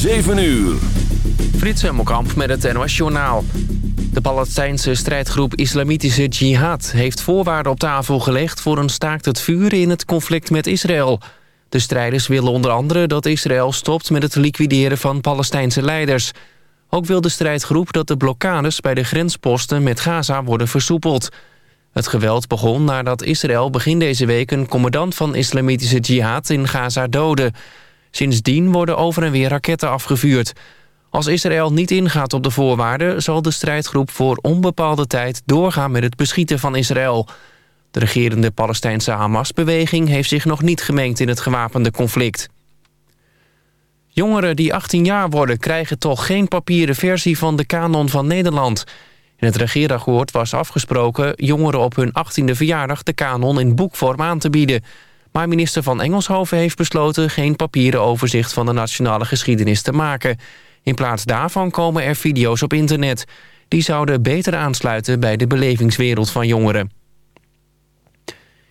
7 uur. Frits Hemmelkamp met het NOS Journaal. De Palestijnse strijdgroep Islamitische Jihad heeft voorwaarden op tafel gelegd... voor een staakt het vuren in het conflict met Israël. De strijders willen onder andere dat Israël stopt met het liquideren van Palestijnse leiders. Ook wil de strijdgroep dat de blokkades bij de grensposten met Gaza worden versoepeld. Het geweld begon nadat Israël begin deze week een commandant van Islamitische Jihad in Gaza doodde... Sindsdien worden over en weer raketten afgevuurd. Als Israël niet ingaat op de voorwaarden... zal de strijdgroep voor onbepaalde tijd doorgaan met het beschieten van Israël. De regerende Palestijnse Hamas-beweging heeft zich nog niet gemengd in het gewapende conflict. Jongeren die 18 jaar worden krijgen toch geen papieren versie van de kanon van Nederland. In het regeerakkoord was afgesproken jongeren op hun 18e verjaardag de kanon in boekvorm aan te bieden... Maar minister van Engelshoven heeft besloten... geen papieren overzicht van de nationale geschiedenis te maken. In plaats daarvan komen er video's op internet. Die zouden beter aansluiten bij de belevingswereld van jongeren.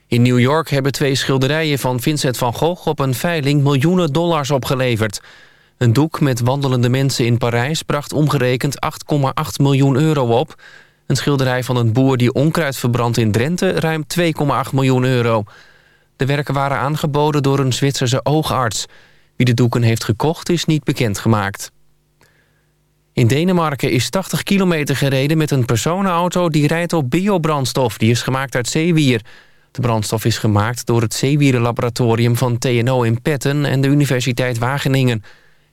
In New York hebben twee schilderijen van Vincent van Gogh... op een veiling miljoenen dollars opgeleverd. Een doek met wandelende mensen in Parijs... bracht omgerekend 8,8 miljoen euro op. Een schilderij van een boer die onkruid verbrandt in Drenthe... ruim 2,8 miljoen euro... De werken waren aangeboden door een Zwitserse oogarts. Wie de doeken heeft gekocht is niet bekendgemaakt. In Denemarken is 80 kilometer gereden met een personenauto... die rijdt op biobrandstof, die is gemaakt uit zeewier. De brandstof is gemaakt door het zeewierenlaboratorium van TNO in Petten... en de Universiteit Wageningen.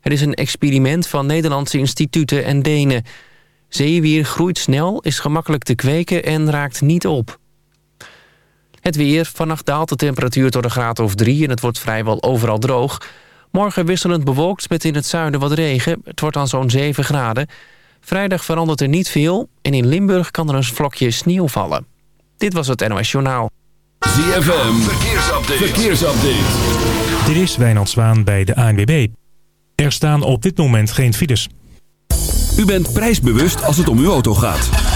Het is een experiment van Nederlandse instituten en Denen. Zeewier groeit snel, is gemakkelijk te kweken en raakt niet op. Het weer. Vannacht daalt de temperatuur tot een graad of drie... en het wordt vrijwel overal droog. Morgen wisselend bewolkt met in het zuiden wat regen. Het wordt dan zo'n 7 graden. Vrijdag verandert er niet veel... en in Limburg kan er een vlokje sneeuw vallen. Dit was het NOS Journaal. ZFM. Verkeersupdate. Verkeersupdate. Dit is Wijnand Zwaan bij de ANWB. Er staan op dit moment geen files. U bent prijsbewust als het om uw auto gaat.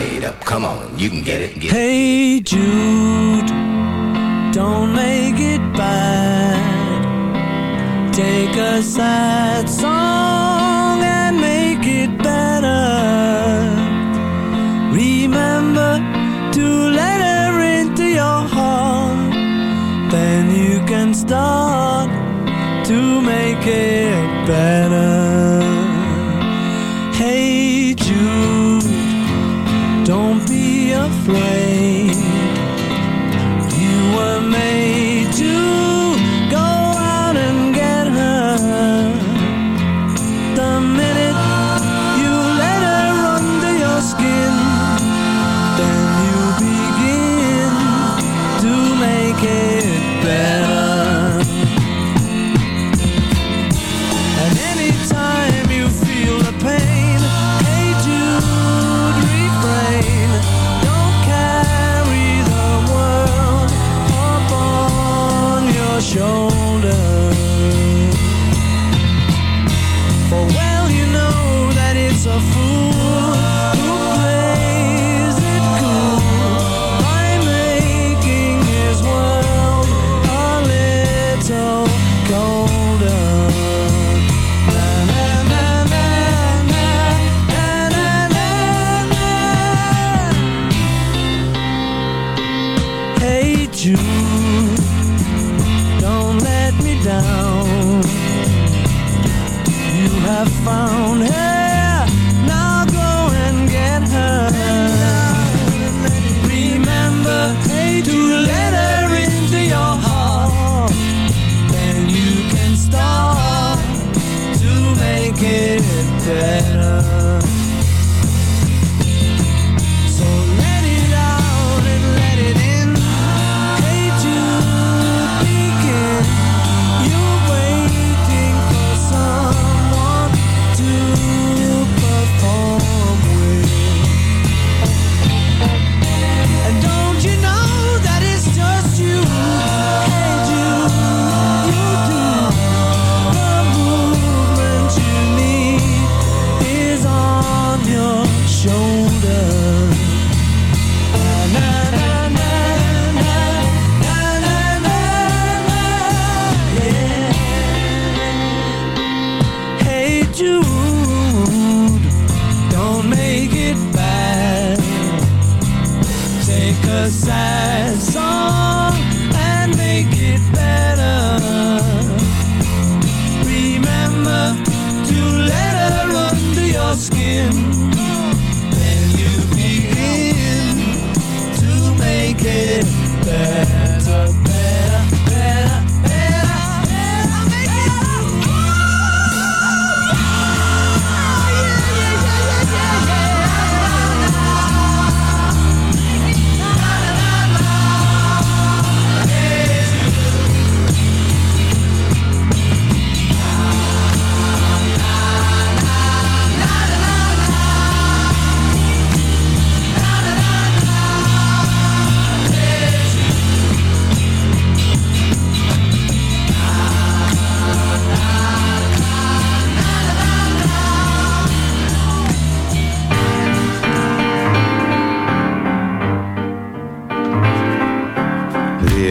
made up. Come on, you can get it. Get hey. Jude, don't make it bad. Take a sad song and make it better. Remember to let her into your heart. Then you can start to make it better. play.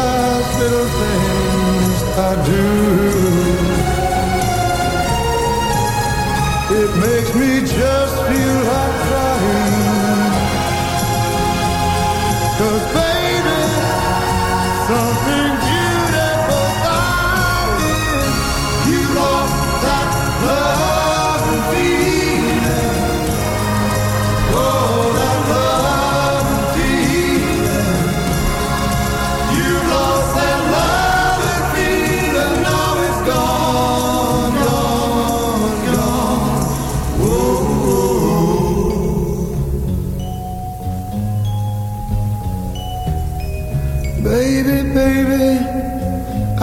nice little things I do. It makes me just feel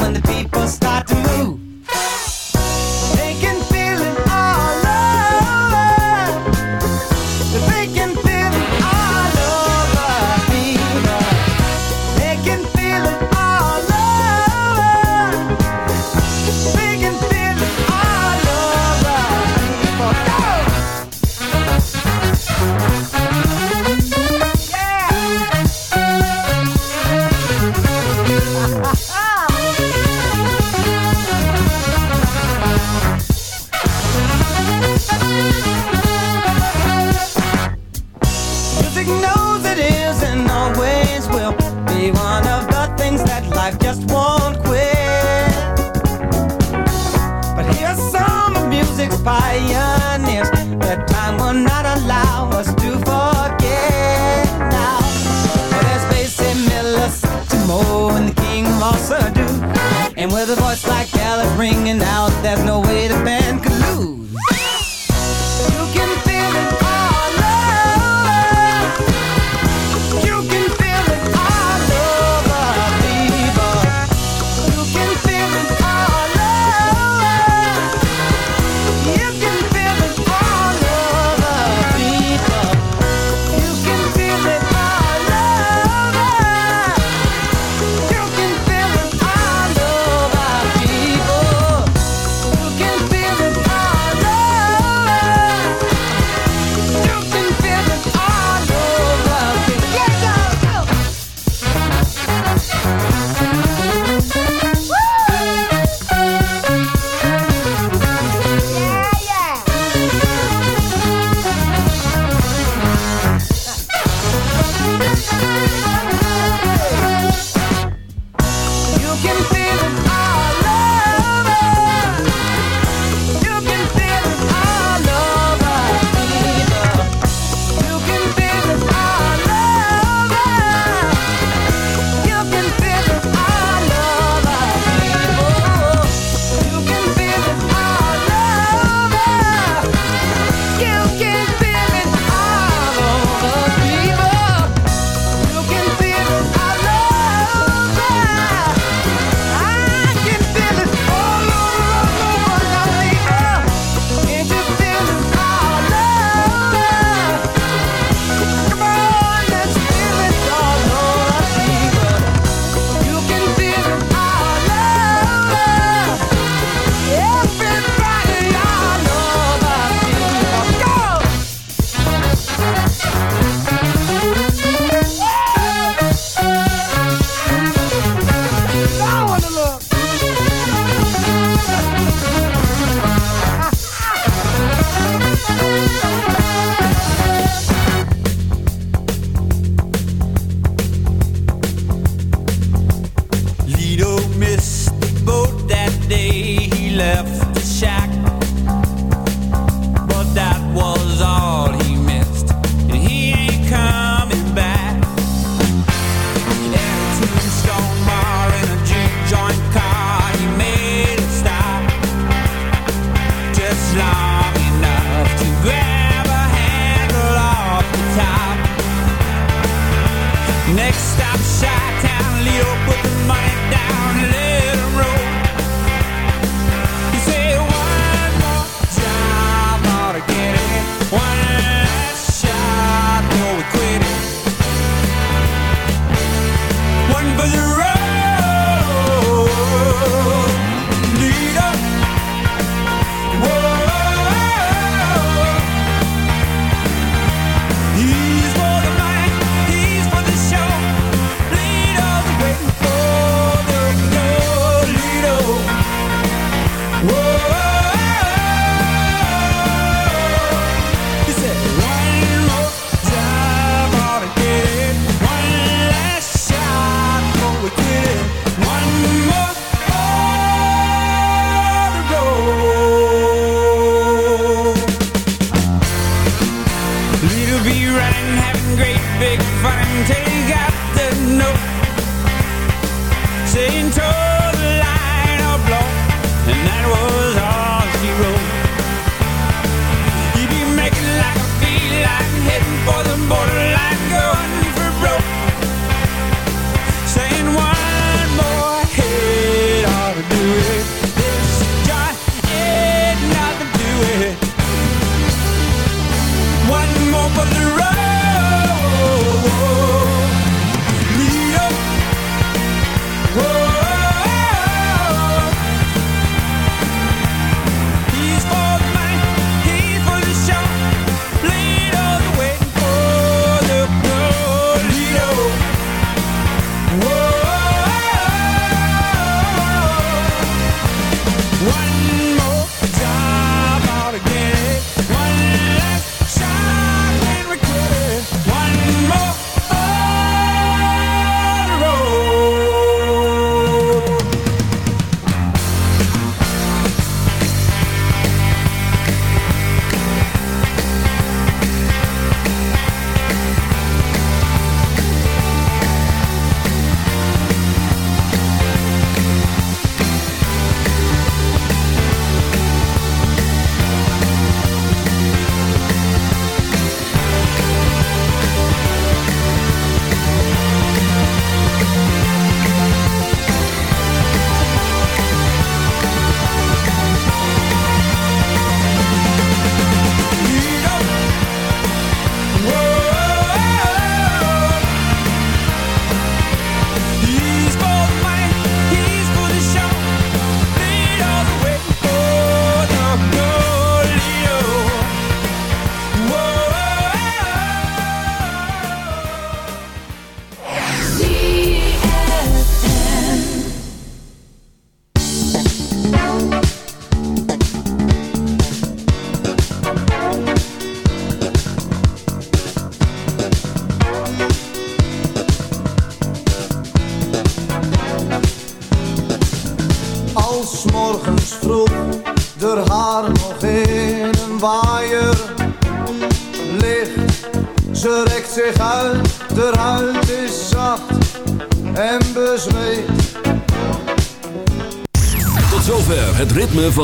when the people